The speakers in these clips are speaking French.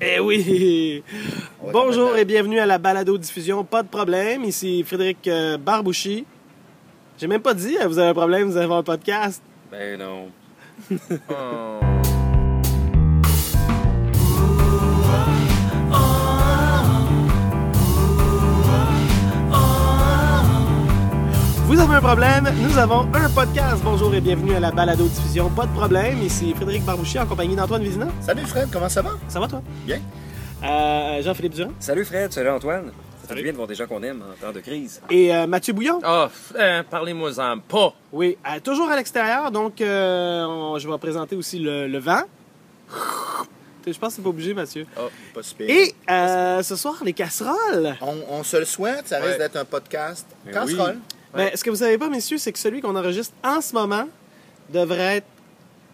Eh oui! Bonjour et bienvenue à la balado-diffusion Pas de problème. Ici Frédéric euh, Barbouchi. J'ai même pas dit, euh, vous avez un problème, vous avez un podcast. Ben non. Oh. Vous avez un problème, nous avons un podcast. Bonjour et bienvenue à la balado-diffusion Pas de problème. Ici Frédéric Barbouchi en compagnie d'Antoine Vizina. Salut Fred, comment ça va? Ça va toi? Bien. Euh, Jean-Philippe Durand. Salut Fred, salut Antoine. Ça fait bien de voir des gens qu'on aime en temps de crise. Et euh, Mathieu Bouillon. Ah, euh, parlez-moi-en pas. Oui, euh, toujours à l'extérieur, donc euh, on- je vais présenter aussi le, le vent. Je pense que c'est pas obligé, Mathieu. Oh, pas super. Et euh, ce soir, les casseroles. On, on se le souhaite, ça risque Ouais. d'être un podcast casserole. Ben, ce que vous savez pas, messieurs, c'est que celui qu'on enregistre en ce moment devrait être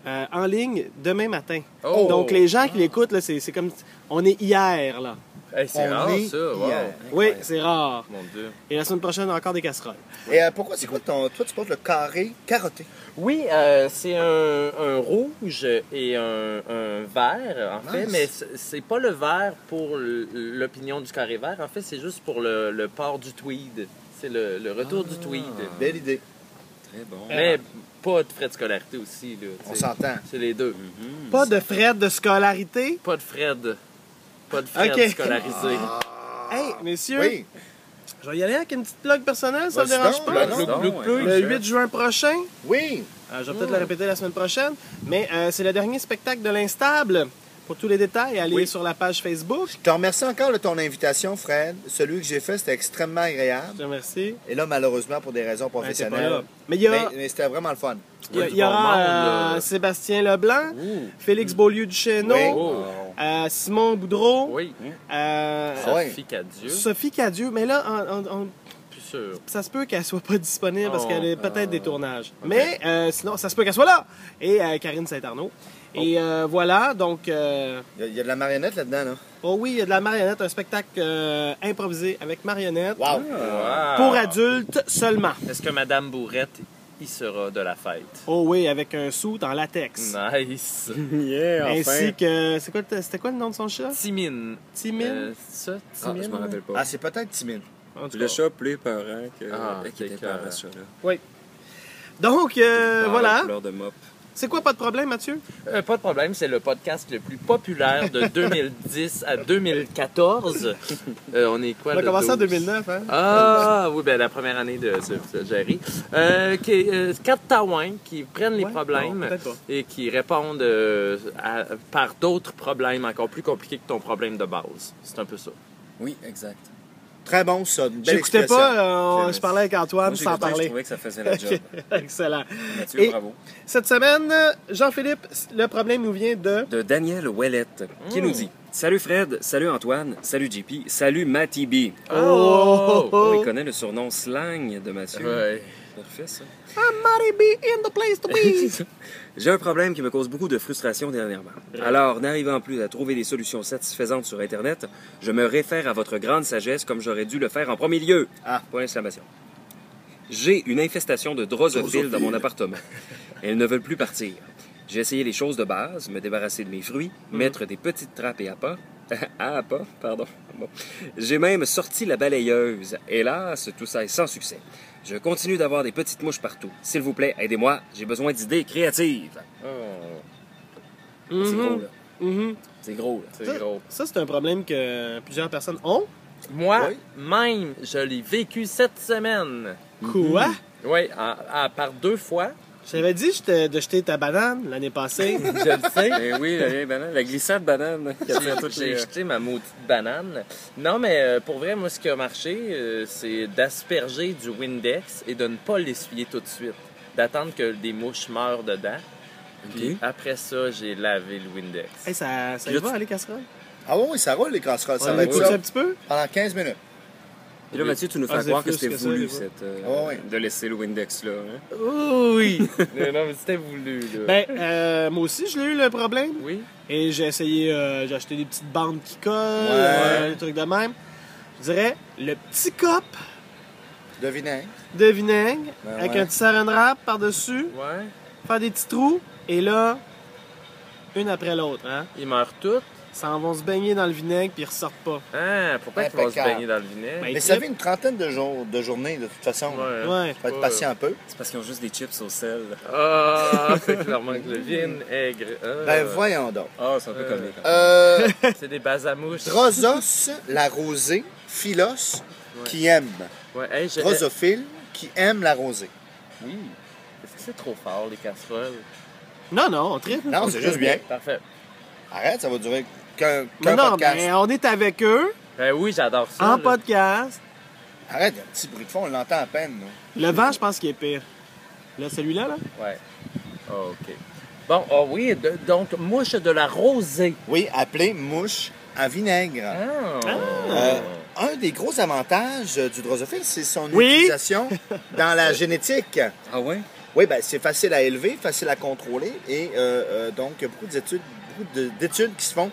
euh, en ligne demain matin. Oh. Donc les gens qui l'écoutent, là, c'est c'est comme... On est hier, là. Hey, c'est On rare, est ça. Wow. hier. Oui, c'est rare. Mon Dieu. Et la semaine prochaine, encore des casseroles. Et euh, pourquoi, c'est quoi ton. Toi, tu portes le carré carotté? Oui, euh, c'est un, un rouge et un, un vert, en fait, Nice. mais c'est pas le vert pour l- l'opinion du carré vert. En fait, c'est juste pour le, le port du tweed. C'est le, le retour du tweed. Belle idée. Très bon. Mais pas de frais de scolarité aussi. Là, On s'entend. C'est les deux. Mhm. Pas de frais de scolarité? Pas de frais de, pas de frais de scolarisés. Hey, messieurs, Oui. je vais y aller avec une petite blog personnelle, ça ne Vas-y dérange donc, pas? non. Non. Le 8 juin prochain, Oui. Euh, je vais peut-être le répéter la semaine prochaine, mais euh, c'est le dernier spectacle de l'Instable. Pour tous les détails, allez Oui. sur la page Facebook. Je te remercie encore de ton invitation, Fred. Celui que j'ai fait, c'était extrêmement Je agréable. te remercie. Et là, malheureusement, pour des raisons pas professionnelles. là. Mais il y, a- mais mais c'était vraiment le fun. il y aura euh. Sébastien Leblanc, Ouh. Félix Beaulieu du Chesneau, Oui. Oh. euh, Simon Boudreau, Oui. euh, Ah. Sophie Cadieux. Sophie Cadieux. Mais là, on- on- on- Plus sûr. ça se peut qu'elle soit pas disponible parce Oh. qu'elle est peut-être des tournages. Mais euh, sinon, ça se peut qu'elle soit là. Et euh, Karine Saint-Arnaud. Et euh, voilà, donc... euh, Il y, a, il y a de la marionnette là-dedans, là. oh oui, il y a de la marionnette, un spectacle euh, improvisé avec marionnette. Wow. Wow. Pour adultes seulement. Est-ce que Madame Bourrette y sera de la fête? Oh oui, avec un sou en latex. Nice. Yeah, enfin. Ainsi que. c'est quoi, le- C'était quoi le nom de son chat? Timine. Timine? Euh, c'est ça, Ah, Timine? je me rappelle pas. Ah, c'est peut-être timide. En tout le cas. chat plus peurant que, Ah, qui était c'est peurant, écœurant. ce chat-là. Donc, euh, voilà. de. C'est quoi, pas de problème, Mathieu? Euh, pas de problème, c'est le podcast le plus populaire de 2010 à 2014. Euh, on est quoi? On a commencé en 12? 2009, hein? Ah, oui, ben la première année de, de, de Jerry. Euh, qui, euh, quatre taouins qui prennent les Ouais? problèmes Non, et qui répondent euh, à- par d'autres problèmes encore plus compliqués que ton problème de base. C'est un peu ça. Oui, exact. Très bon, ça. J'écoutais pas, euh, Je- je parlais avec Antoine sans écouté, Je parler. trouvais que ça faisait la job. Excellent. Mathieu, Et- bravo. Cette semaine, Jean-Philippe, le problème nous vient de. De Daniel Ouellette, qui nous dit Salut Fred, salut Antoine, salut JP, salut Matty B. Oh! Oh, il connaît le surnom slang de Mathieu. Ouais. Parfait, ça. Somebody be in the place to be! J'ai un problème qui me cause beaucoup de frustration dernièrement. Alors, n'arrivant plus à trouver des solutions satisfaisantes sur Internet, je me réfère à votre grande sagesse comme j'aurais dû le faire en premier lieu. Ah. Point d'exclamation. J'ai une infestation de drosophiles dans mon appartement. Elles ne veulent plus partir. J'ai essayé les choses de base, me débarrasser de mes fruits, mettre des petites trappes et appâts. à appâts, pardon. Bon. J'ai même sorti la balayeuse. Hélas, tout ça est sans succès. Je continue d'avoir des petites mouches partout. S'il vous plaît, aidez-moi. J'ai besoin d'idées créatives. Oh, C'est Mhm. gros, là. C'est gros, là. c'est Ça- gros. Ça, c'est un problème que plusieurs personnes ont. Moi, Oui. même, je l'ai vécu cette semaine. Quoi? Oui, à- à- par deux fois. J'avais dit je te- de jeter ta banane l'année passée. Je le sais. Ben oui, la, vieille banane, la glissade banane. J'ai les- jeté ma maudite banane. Non, mais euh, pour vrai, moi, ce qui a marché, euh, c'est d'asperger du Windex et de ne pas l'essuyer tout de suite. D'attendre que des mouches meurent dedans. Puis après ça, j'ai lavé le Windex. hey, ça, ça y va, tu- aller casserole? Ah oui, oui, ça roule les casseroles. Ça va être ça un petit peu? pendant 15 minutes. Puis là, Mathieu, tu nous fais Ah, croire que c'était ça, voulu, cette, euh, Oh, oui. de laisser le Windex là. hein? Oui! Euh, non, mais c'était voulu, là. ben, euh, moi aussi, je l'ai eu le problème. Oui. Et j'ai essayé, euh, j'ai acheté des petites bandes qui collent, Ouais. euh, des trucs de même. Je dirais le petit cop De vinaigre. de vinaigre Ben avec ouais. un petit saran wrap par-dessus, Ouais. faire des petits trous, et là, une après l'autre. Hein? Ils meurent toutes. S'en vont se baigner dans le vinaigre puis ils ressortent pas. Ah, pourquoi ils vont se baigner dans le vinaigre? Ben, Mais ça fait une trentaine de jours, de journées, de toute façon. Ouais. Ouais. Faut être patient un peu. C'est parce qu'ils ont juste des chips au sel. Ah, c'est clairement que le vinaigre. Ah. Ben, voyons donc. Ah, c'est un peu Euh. comique. Euh, C'est des basamouches. Drosos, la rosée, Philos, qui aime. Ouais, hey, je- Drosophile, qui aime la rosée. Oui. Est-ce que c'est trop fort, les casseroles? Non, non, on tripe. Non, c'est juste bien. Parfait. Arrête, ça va durer qu'un podcast. mais on est avec eux Ben oui, j'adore ça. en là. podcast. Arrête, il y a un petit bruit de fond, on l'entend à peine. nous. Le vent, je pense qu'il est pire. Là, celui-là, là? Ouais. Ah, OK. Bon, ah oui, de- donc, mouche de la rosée. Oui, appelée mouche à vinaigre. Ah. Euh, un des gros avantages euh, du drosophile, c'est son Oui. utilisation dans la génétique. Ah ouais? Oui, ben, c'est facile à élever, facile à contrôler et euh, euh, donc il y a beaucoup d'études, beaucoup de- d'études qui se font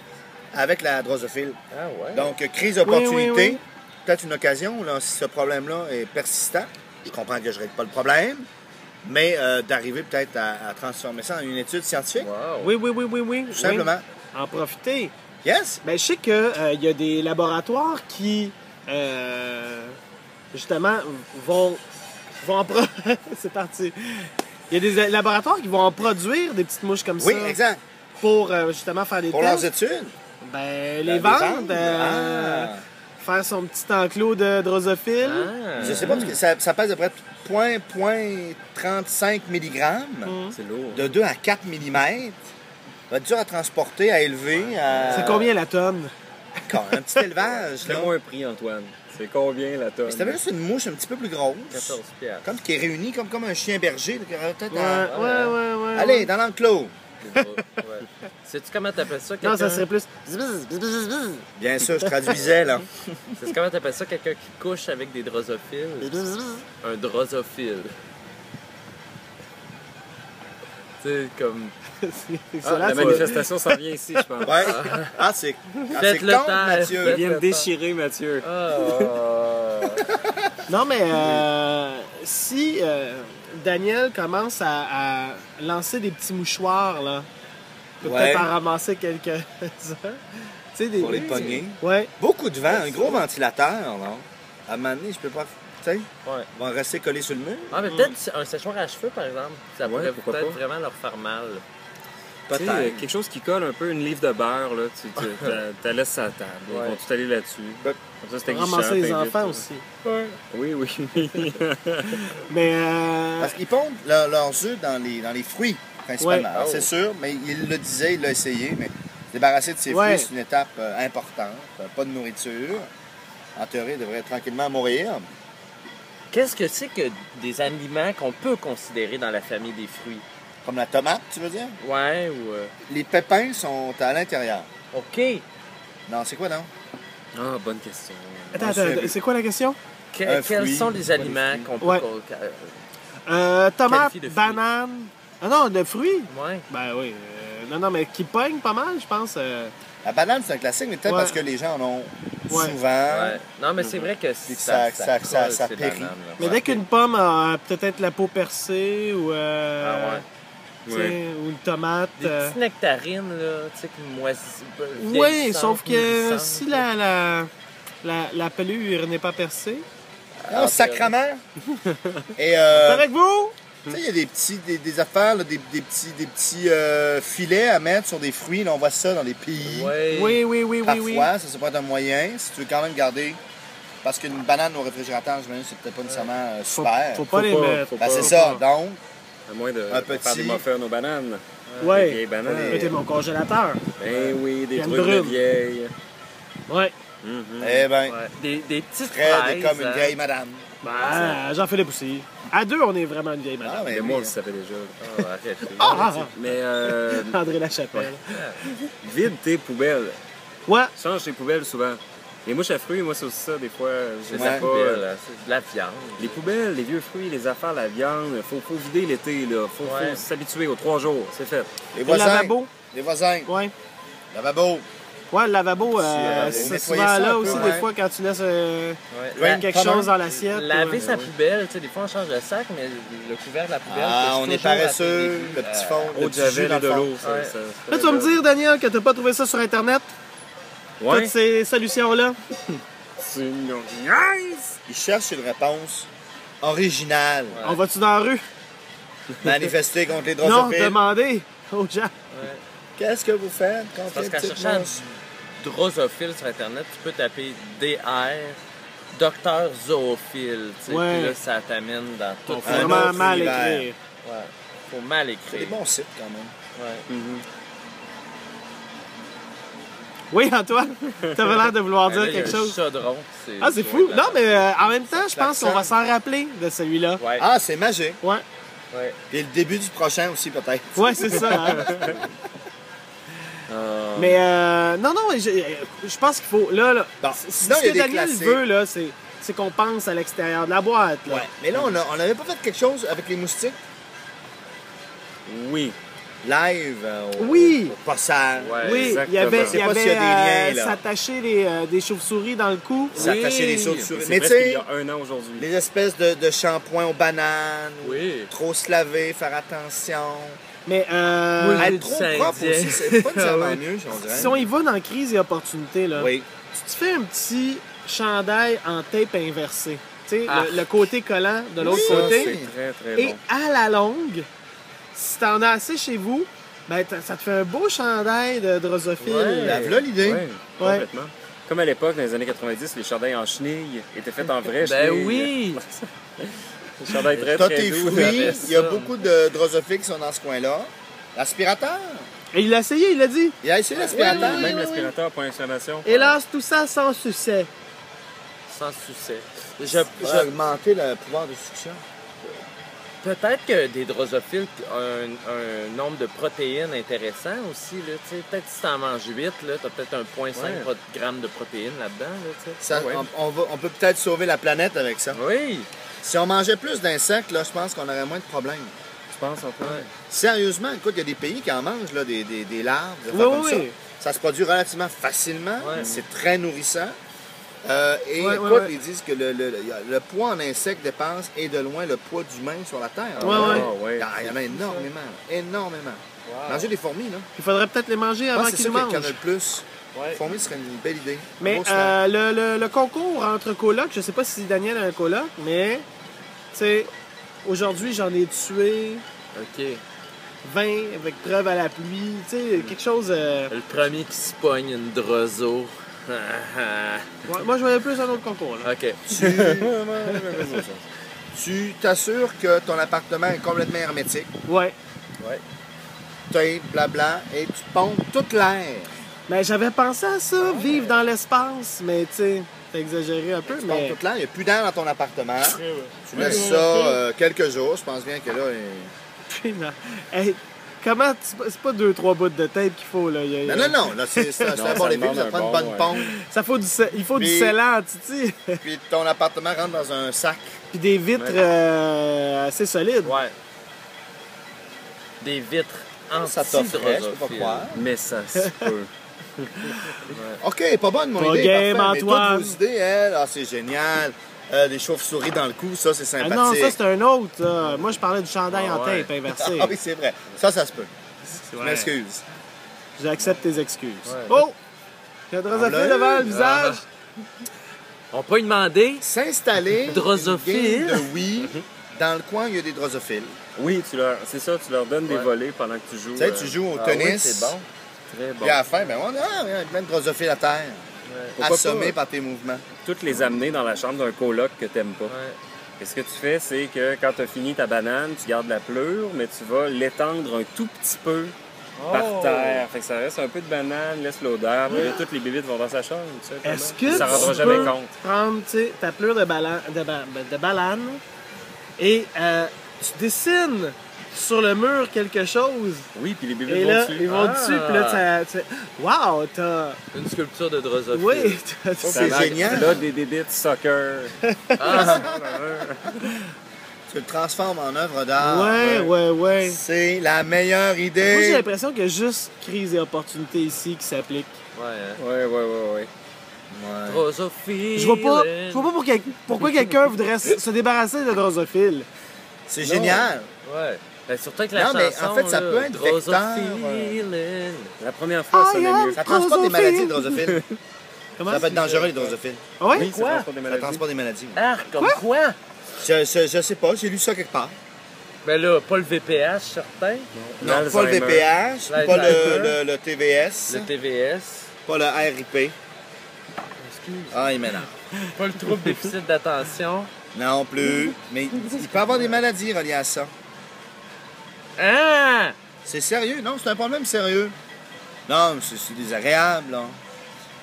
avec la drosophile. Ah ouais. Donc, euh, crise d'opportunité, Oui, oui, oui. peut-être une occasion, là, si ce problème-là est persistant. Je comprends que je ne règle pas le problème, mais euh, d'arriver peut-être à, à transformer ça en une étude scientifique, Wow. Oui, oui, oui, oui, oui. tout simplement. En profiter. Yes? Ben, je sais qu'il y a des laboratoires qui, euh, justement, vont, vont en C'est parti. Il y a des laboratoires qui vont en produire des petites mouches comme Oui, ça exact. pour euh, justement faire des Pour leurs tests. études. Ben, Ben, les vendre, euh, Ah. faire son petit enclos de drosophile. Ah. Je sais pas, parce que ça, ça pèse à peu près point, point 35 mg, Mm. C'est lourd. de 2 à 4 mm. Va être dur à transporter, à élever. à- C'est combien la tonne? Un petit élevage. Fais-moi un prix, Antoine. C'est combien la tonne? C'était juste une mouche un petit peu plus grosse. 14 piastres. Comme qui est réunie comme, comme un chien berger. peut-être à- ouais, ouais, ouais. Allez, dans l'enclos. Ouais. Sais-tu comment t'appelles ça? Non, ça serait plus. Bien sûr, je traduisais, là. Sais-tu comment t'appelles ça? Quelqu'un qui couche avec des drosophiles? Un drosophile. Tu sais, comme... Ah, la manifestation s'en vient ici, je pense. Ouais. Ah, c'est ah, c'est Faites le temps, Mathieu. Il vient de déchirer, Mathieu. Ah. Non, mais euh, si euh, Daniel commence à, à lancer des petits mouchoirs, là, Ouais. peut-être en ramasser quelques-uns. des... Pour les pogner. Ouais. Beaucoup de vent, un gros ventilateur, non? À un moment donné, je peux pas. Tu sais, Ouais. ils vont rester collés sur le mur. Ah, mais peut-être un séchoir à cheveux, par exemple. Ça Ouais, pourrait peut-être vraiment leur faire mal. Quelque chose qui colle un peu, une livre de beurre, là. Tu tu- t'as laissé à la table. Ils Ouais. vont tout aller là-dessus. Ben, Comme ça, c'est Ramasser les enfants aussi. Oui, oui. Mais euh, Parce qu'ils pondent leur- leurs œufs dans les, dans les fruits, principalement. Ouais. Alors, Oh. C'est sûr, mais il le disait, il l'a essayé, mais se débarrasser de ses Ouais. fruits, c'est une étape euh, importante. Pas de nourriture. En théorie, il devrait tranquillement mourir. Qu'est-ce que c'est que des aliments qu'on peut considérer dans la famille des fruits? Comme la tomate, tu veux dire? Ouais, ou... euh, Les pépins sont à l'intérieur. OK. Non, c'est quoi, non? Ah, bonne question. attends, attends, c'est quoi la question? Que- Un quels fruit, sont les des aliments fruits. qu'on peut... Ouais. qu'on- euh, Euh, tomate, de banane. Ah non, de fruits? ouais. Ben oui. euh, non, non, mais qui pogne pas mal, je pense. euh. La banane, c'est un classique, mais peut-être Ouais. parce que les gens en ont Ouais. souvent. Ouais. Non, mais c'est vrai que ça, ça- ça- ça- colle, ça ces périt. bananes, là. Mais Ouais. dès qu'une pomme a peut-être la peau percée ou, euh, Ah ouais. Ouais. ou une tomate. Des euh, petites nectarines, là, tu sais, qui moisissent. Oui, sauf que si la, la, la, la pelure n'est pas percée. Ah, sacrement! Et euh, Avec vous? tu sais, il y a des petits, des, des affaires, là, des, des petits, des petits euh, filets à mettre sur des fruits. Là, on voit ça dans les pays. Oui, oui, oui, oui, Parfois, oui. ça, ça peut être un moyen. Si tu veux quand même garder. Parce qu'une banane au réfrigérateur, j'imagine, c'est peut-être pas nécessairement euh, super. faut pas Faut les pas, mettre. faut Ben, pas. c'est ça. Donc, À moins de Un faire des muffins aux bananes. Des vieilles bananes. Des- Mettez mon congélateur. Ben oui, des trucs de vieilles. Ouais. Mhm. eh ben, Ouais. Des, des petites Fred fraises. est comme une hein. vieille madame. Ben, Jean-Philippe aussi. À deux, on est vraiment une vieille Ah, madame. ben Mais oui. moi, je savais déjà. Ah, arrêtez. Ah, ah, ah. Mais euh, André Lachapelle. vide tes poubelles. Ouais. Change tes poubelles souvent. Les mouches à fruits, moi, c'est aussi ça, des fois. Je C'est sais de la pas. poubelle, euh, de la viande. Les poubelles, les vieux fruits, les affaires, la viande, faut, faut vider l'été, là. Faut, Ouais. s'habituer aux trois jours, c'est fait. Les Le voisins. lavabo? Les voisins. Ouais. Lavabo. Ouais, le lavabo, euh, euh, c'est souvent ça là peu, aussi, ouais. des fois, quand tu laisses euh, Ouais. Ouais. La- quelque chose dans l'assiette. Laver ouais. sa poubelle, tu sais, des fois on change le sac, mais le couvert de la poubelle. Ah, on est paresseux. Le petit Euh, fond. Eau Le de petit jus dans et de le l'eau, ça, Ouais. Là, tu vas me dire, Daniel, que t'as pas trouvé ça sur Internet? Ouais. toutes ces solutions-là? C'est une nice! Ils cherchent une réponse originale. On va-tu dans la rue? Manifester contre les Non, drosophiles. demandez aux gens. Qu'est-ce que vous faites contre Parce les qu'à chercher un drosophile sur Internet, tu peux taper DR, docteur zoophile. tu sais, Ouais. Puis là, ça t'amène dans tout. Faut vraiment mal univers. écrire. Ouais. Faut mal C'est des écrire. bons sites quand même. Ouais. Oui, Antoine, t'avais l'air de vouloir là, dire il y a quelque un chose. chaudron, Ah, c'est fou. Non, mais euh, en même temps, je pense qu'on va s'en rappeler de celui-là. Ouais. Ah, c'est magique. Ouais, ouais. Puis le début du prochain aussi, peut-être. ouais c'est ça. hein. Euh, Mais euh, non, non, je, je pense qu'il faut. Là, là Bon, c- sinon, ce il y a que des Daniel veut, là, c'est, c'est qu'on pense à l'extérieur de la boîte. Là. Ouais. Mais là, on a- on n'avait pas fait quelque chose avec les moustiques? Oui. Live euh, au, Oui. au passage. Ouais. Oui, il y avait, Je il sais y pas s'il y avait a des liens, euh, s'attacher des, euh, des chauves-souris dans le cou. S'attacher Oui. sauts-souris. C'est Mais tu presque il sais, y a un an aujourd'hui. les espèces de, de shampoings aux bananes, Oui. trop se laver, faire attention. Mais euh, Oui, Être trop propre aussi, c'est pas nécessairement Ouais. mieux, on dirait. si on y va dans crise et opportunité, là, Oui. tu te fais un petit chandail en tape inversée. Tu sais, Ah. le, le côté collant de l'autre Oui, côté. C'est très, très Et bon. à la longue, si t'en as assez chez vous, ben, ça te fait un beau chandail de drosophile. Ouais. Voilà l'idée. Ouais, complètement. Comme à l'époque, dans les années 90, les chandails en chenille étaient faits en vrai Ben chenille. oui! Les chandails très, T'as très tes doux. fruits, il y a beaucoup de drosophiles qui sont dans ce coin-là. L'aspirateur. Et il l'a essayé, il l'a dit. Il a essayé l'aspirateur. Même l'aspirateur, point d'exclamation. Hélas, tout ça sans succès. Sans succès. Va augmenter le pouvoir de succion. Peut-être que des drosophiles ont un, un nombre de protéines intéressant aussi. Là, tu sais. peut-être si tu en manges 8, tu as peut-être un 0.5 Ouais. grammes de protéines là-dedans. Là, tu sais. Ça, ouais. on, on va- on peut peut-être sauver la planète avec ça. oui! Si on mangeait plus d'insectes, là, je pense qu'on aurait moins de problèmes. Tu penses, Antoine? Sérieusement, écoute, il y a des pays qui en mangent là, des, des, des larves, des Oui, comme oui, ça. oui. Ça se produit relativement facilement. Ouais. C'est très nourrissant. Euh, et Ouais, écoute, ouais, ouais. ils disent que le, le- le- poids en insectes dépense et de loin le poids d'humain sur la Terre. Ouais, ouais. Ah, ouais. Il y en- a énormément. Énormément. Manger des fourmis, là. Il faudrait peut-être les manger avant pense que c'est qu'ils ça qu'il y en a mangent. le plus. Fourmis serait une belle idée. Mais euh, le, le- le concours entre colocs, je sais pas si Daniel a un coloc, mais tu sais, aujourd'hui j'en ai tué OK. 20 avec preuve à la pluie, tu sais, quelque chose. euh, Le premier qui se pogne une droso. Ouais, moi je voyais plus un autre concours là. OK. Tu t'assures que ton appartement est complètement hermétique. Ouais. Tape, blabla, et tu pompes toute l'air. Mais j'avais pensé à ça, vivre dans l'espace, mais tu sais, t'as exagéré un peu, Tu pompes toute l'air. Il n'y a plus d'air dans ton appartement. Tu laisses ça euh, quelques jours. Je pense bien que là. il- Hey, comment? Tu- c'est pas deux trois bouts de tape qu'il faut là. il y a- il y a- Non, non, non. Là, c'est c'est un bon ça début. Ça prend une bon, bonne ouais. pompe. Ça faut du, sel- il faut du Puis- scellant, Titi, Puis ton appartement rentre dans un sac. puis des vitres euh, assez solides. Ouais. Des vitres Ça t'offrait, je peux pas croire. Mais ça se peut. OK, pas bonne mon Pas idée. game, parfait, Mais Antoine. toutes vos idées, elles, ah, c'est génial. Euh, des chauves-souris dans le cou, ça, c'est Ah sympathique. non, ça c'est un autre. Moi je parlais du chandail Ah en ouais. tape inversé. Ah oui, c'est vrai. Ça, ça se peut. Je m'excuse. J'accepte tes excuses. Ouais. Oh! Il y a drosophile Ah, là. devant le visage. On peut y demander. S'installer Drosophile. une game de Wii. Dans le coin, il y a des drosophiles. Oui, tu leur, c'est ça, tu leur donnes des volets pendant que tu joues. Tu sais, euh, tu joues au Ah oui, tennis. c'est bon. Très bon. Puis à la fin, ben, on ah, il y a plein de drosophiles à terre. Pourquoi assommés pas? par tes mouvements. toutes les amener dans la chambre d'un coloc que t'aimes pas. Ouais. Et ce que tu fais, c'est que quand tu as fini ta banane, tu gardes la pleure, mais tu vas l'étendre un tout petit peu par Oh. terre. Fait que ça reste un peu de banane, laisse l'odeur, puis là, toutes les bébites vont dans sa chambre. tu sais, Est-ce que Ça tu rendra jamais peux compte. prendre tu ta pleure de, bala- de, ba- de balane et euh, tu dessines sur le mur quelque chose Oui, puis les bébites et vont là dessus. ils vont Ah. dessus puis là tu sais, wow t'as Une sculpture de drosophile. oui c'est génial. Là, des bébites soccer. Tu le transformes en œuvre d'art. ouais ouais ouais C'est la meilleure moi j'ai idée. l'impression qu'il y a juste crise et opportunité ici qui s'applique Ouais, hein. Ouais, ouais, ouais, ouais. Ouais. Drosophile. je vois pas je vois pas pour quel- pourquoi quelqu'un voudrait se débarrasser de drosophile C'est génial. Ouais. Ben, surtout avec la Non, mais en fait, ça là, peut être Drosophile. La première fois, ça sonnait mieux. Ça transporte des Drosophile. maladies, le drosophiles. Comment Ça peut être dangereux, les drosophiles. Ah ouais? Oui, ça Quoi? transporte des Ça maladies. transporte des maladies. Ah, comme quoi? Je, je, je sais pas, j'ai lu ça quelque part. Ben là, pas le VPH, certain? Non, pas le. VPH, pas le, le TVS, Le TVS. pas le RIP. Excuse. Ah, il m'énerve. Pas le trouble déficit d'attention. Non plus. Mais il peut avoir des maladies reliées à ça. Ah! C'est sérieux, non? C'est un problème sérieux. Non, mais c'est désagréable, là.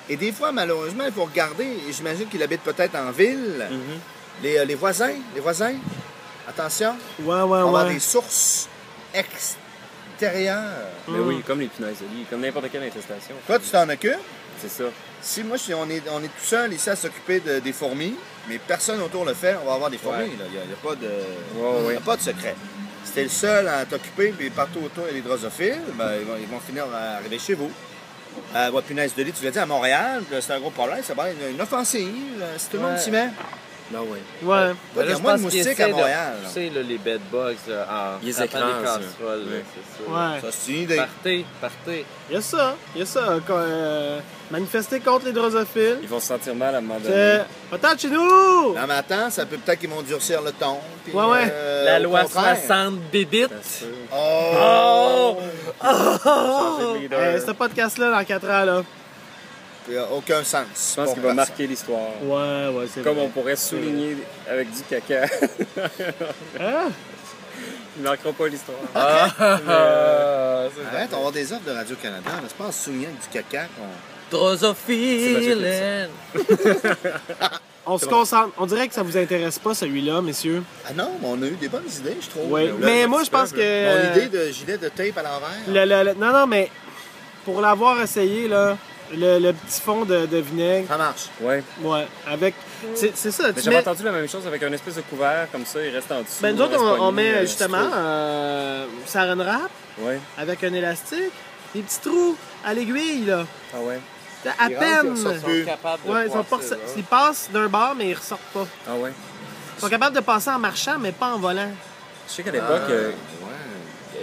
Et des fois, malheureusement, il faut regarder, et j'imagine qu'il habite peut-être en ville, Mhm. les, euh, les voisins, les voisins, attention, Ouais, ouais, on ouais. des sources extérieures. Mais oui, comme les punaises de lit, comme n'importe quelle infestation. Toi, tu t'en occupes? C'est ça. Si moi, on, est, on est tout seul ici à s'occuper de- des fourmis, mais personne autour le fait, on va avoir des fourmis. Ouais. Il n'y a, pas de, a pas de secret. Si t'es le seul à t'occuper, puis partout autour, il y a des drosophiles, ben, ils, vont, ils vont finir à arriver chez vous. Euh, ouais, punaise de lit, tu l'as dit, à Montréal, c'est un gros problème, ça va être une, offensive, si tout le monde s'y met. Non, ouais. Ouais. Il y a je moins de pense moustiques à Montréal. là. repousser, là, les bedbugs là, en Ils les écrasent, les là. casseroles. là, Ouais. c'est ça. Ouais. Ça, c'est une idée. Partez, partez. Il y a ça. Il y a ça. quand, euh, manifester contre les drosophiles. Ils vont se sentir mal à un moment donné. Peut-être chez nous! Non, mais attends, ça peut peut-être qu'ils vont durcir le ton. puis, Ouais, ouais. euh, La loi contraire. 60 bébites. C'est sûr. Oh! Changer de leader. Euh, ce podcast-là, dans 4 ans, là. Il n'y a aucun sens. Je pense qu'il va marquer l'histoire. Ouais, ouais, c'est Comme vrai. on pourrait souligner avec du caca. Hein? Il ne marquera pas l'histoire. Ah, Arrête, on va avoir des offres de Radio-Canada. C'est pas en soulignant du caca qu'on. Drosophile. On se concentre. On dirait que ça vous intéresse pas, celui-là, messieurs. Ah non, mais on a eu des bonnes idées, je trouve. Le- Mais moi, je pense que- Mon idée de gilet de tape à l'envers. Le- le- le- non, non, mais pour l'avoir essayé, là, le, le petit fond de, de vinaigre, Ça marche. Ouais. ouais, avec. C'est c'est ça. Mais j'avais mets, entendu la même chose avec un espèce de couvert comme ça, il reste en dessous. ben, nous autres, on, on met euh, justement euh, saran wrap Ouais. avec un élastique, des petits trous à l'aiguille, là. Ah ouais. À Ils peine. ils sont capables de Ouais, ils, sont pas, passer, là. ils passent d'un bord, mais ils ressortent pas. Ah ouais. Ils sont capables de passer en marchant, mais pas en volant. Je sais qu'à l'époque, euh, ouais.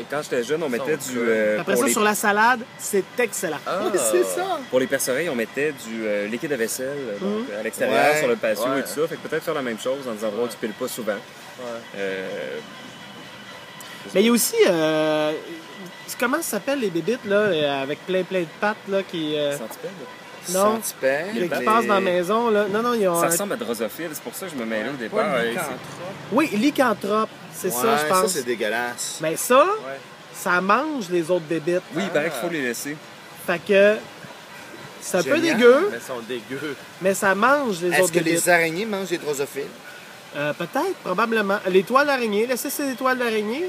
Quand j'étais jeune, on mettait du. euh, Après ça, les, sur la salade, c'est excellent. Ah, c'est ça. pour les perce-oreilles, on mettait du euh, liquide à vaisselle donc, Mhm. à l'extérieur, Ouais. sur le patio Ouais. et tout ça. Fait que peut-être faire la même chose dans des endroits où tu piles pas souvent. Ouais. Euh, Mais il y a aussi. euh, comment ça s'appelle les bébites, là, euh, avec plein plein de pattes, là, qui. euh, centipèdes. Non. Qui les- passent dans la maison, là. Non, non, ils ont. Ça un- ressemble à drosophile, c'est pour ça que je me mêlais au Pas départ. Euh, lycanthrope. Oui, lycanthrope, c'est ça, je pense. Ça, c'est dégueulasse. Mais ça, Ouais. ça mange les autres bébites. Oui, il paraît qu'il faut les laisser. Fait que. C'est un peu dégueu, Mais ils sont dégueux. mais ça mange les Est-ce autres que bébites. les araignées mangent des drosophiles? Euh, Peut-être, probablement. Les toiles d'araignée, laissez ces toiles d'araignée.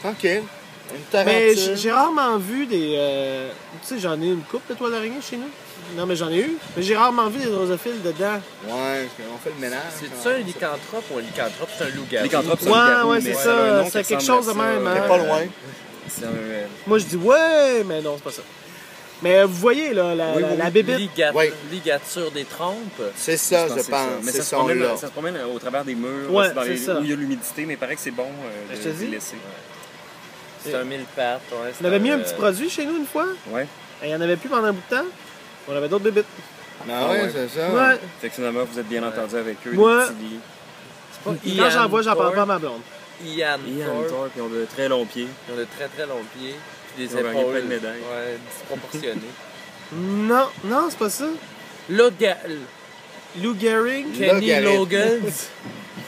Tranquille. Une Mais j'ai rarement vu des. euh, Tu sais, j'en ai une coupe de toiles d'araignée chez nous. Non, mais j'en ai eu. Mais j'ai rarement vu des drosophiles dedans. Ouais, on fait le ménage. C'est ça un lycanthrope ou un lycanthrope? C'est un loup-garou. Lycanthrope, c'est Ouais, un loup-garou, ouais, c'est ça C'est quelque chose de même, hein. T'es pas loin. C'est un, euh, Moi, je dis ouais, mais non, c'est pas ça. Mais vous voyez, là, la, Oui, la, oui, la oui. bébite. Ligat- Ouais. Ligature des trompes. C'est ça, je je pense pense. c'est ça. Mais C'est ça se, promène, son-là. ça se promène au travers des murs, Ouais, dans c'est les, ça. où il y a l'humidité, mais il paraît que c'est bon euh, Je de, te dis. les laisser. C'est un mille pattes. Ouais, c'est On avait mis un euh, petit produit chez nous une fois? Ouais. Et il n'y en avait plus pendant un bout de temps? On avait d'autres bébites. Ah ouais, ouais. c'est ça. Ouais. Fait que finalement, vous êtes bien entendu avec eux, Moi- pas Quand j'en vois, j'en parle pas à ma blonde. Ian Ian. Thorpe, ils ont de très longs pieds. Ils ont de très très longs pieds. Puis des Ils ont épaules. plein de médailles. Ouais, disproportionnées. Non, non, c'est pas ça. Loga... Lou Gehrig. Kenny. Logan.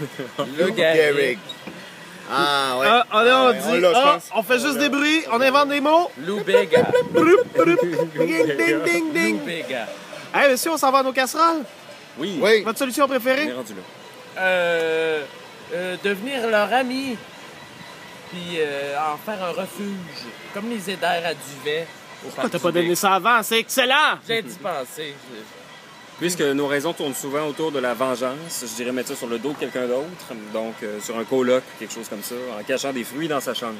Le Garrick. Ah ouais. Ah, ah, là, on ouais, dit, je ah, on fait juste des bruits, on invente des mots. Lou Bega. Broup, broup, ding, ding, ding, ding. Bega. Hey, monsieur, on s'en va à nos casseroles? Oui, Oui. Votre solution on est préférée? rendu là. Euh, euh, devenir leur ami. Puis euh, en faire un refuge. Comme les aidères à duvet. au Pourquoi t'as pas donné ça avant? C'est excellent! J'ai d'y penser. Puisque nos raisons tournent souvent autour de la vengeance, je dirais mettre ça sur le dos de quelqu'un d'autre, donc euh, sur un coloc, quelque chose comme ça, en cachant des fruits dans sa chambre.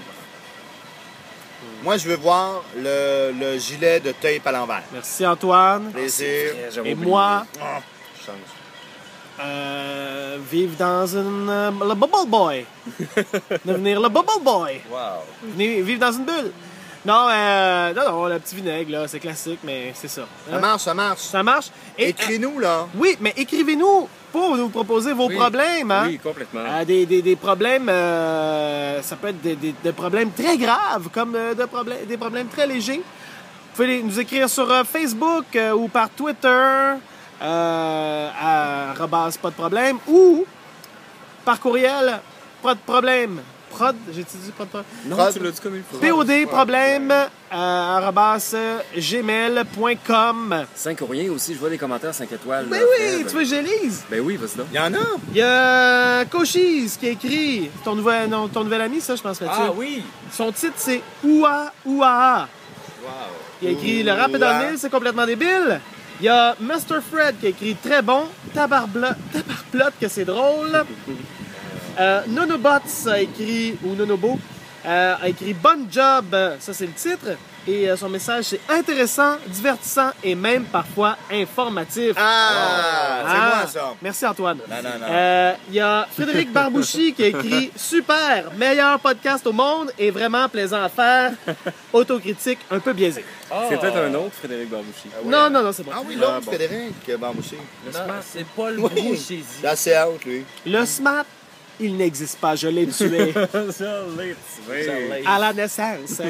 Moi, je veux voir le, le gilet de tape à l'envers. Merci, Antoine. Plaisir. Et moi, Je change. euh, vivre dans une. euh, le Bubble Boy. Devenir le Bubble Boy. Wow. Venir vivre dans une bulle. Non, euh, non, non, le petit vinaigre, là, c'est classique, mais c'est ça. Ça Hein? marche, ça marche. Ça marche. Et, Écris-nous, là. euh, oui, mais écrivez-nous pour nous proposer vos Oui. problèmes. Hein? Oui, complètement. Euh, des, des- des problèmes, euh, ça peut être des, des- problèmes très graves, comme euh, de problèmes, des problèmes très légers. Vous pouvez nous écrire sur euh, Facebook euh, ou par Twitter, euh, à pas de problème, ou par courriel, pas de problème. Prod, j'ai-tu dit de problème? non, Prod- tu l'as dit comme il faut. POD problème, euh, gmail.com. 5 ou rien aussi, je vois des commentaires 5 étoiles. Ben là, oui, tu veux que je lise? Ben oui, vas-y donc. Il y en a. Il y a Cochise qui a écrit, ton nouvel, non, ton nouvel ami, ça, je pense, Mathieu. Ah oui! Son titre, c'est Oua Ouaa. Wow. Il a écrit Le rap est dans le c'est complètement débile. Il y a Mr. Fred qui a écrit Très bon, Tabarplotte que c'est drôle. Euh, Nonobots a écrit, ou Nonobo, euh, a écrit Bon job, ça c'est le titre. Et euh, son message c'est intéressant, divertissant et même parfois informatif. Ah, c'est Ah, moi, ça. Merci Antoine. Non, non, non. Euh, Il y a Frédéric Barbouchi qui a écrit Super, meilleur podcast au monde et vraiment plaisant à faire. Autocritique un peu biaisé. C'est peut-être un autre, Frédéric Barbouchi. Non, non, non, c'est bon. Ah oui, Ah, l'autre, bon. Frédéric Bambouché. Non, c'est Paul Oui. Bouchézy. C'est assez out, lui. Le SMAT, il n'existe pas, je l'ai tué à la naissance.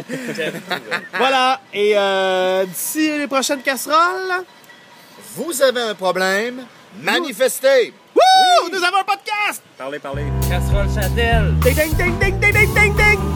voilà, et euh, d'ici les prochaines casseroles, Vous avez un problème, manifestez. wouh, nous avons un podcast! Parlez, parlez. Casserole Châtel. Ding, ding, ding, ding, ding, ding, ding, ding!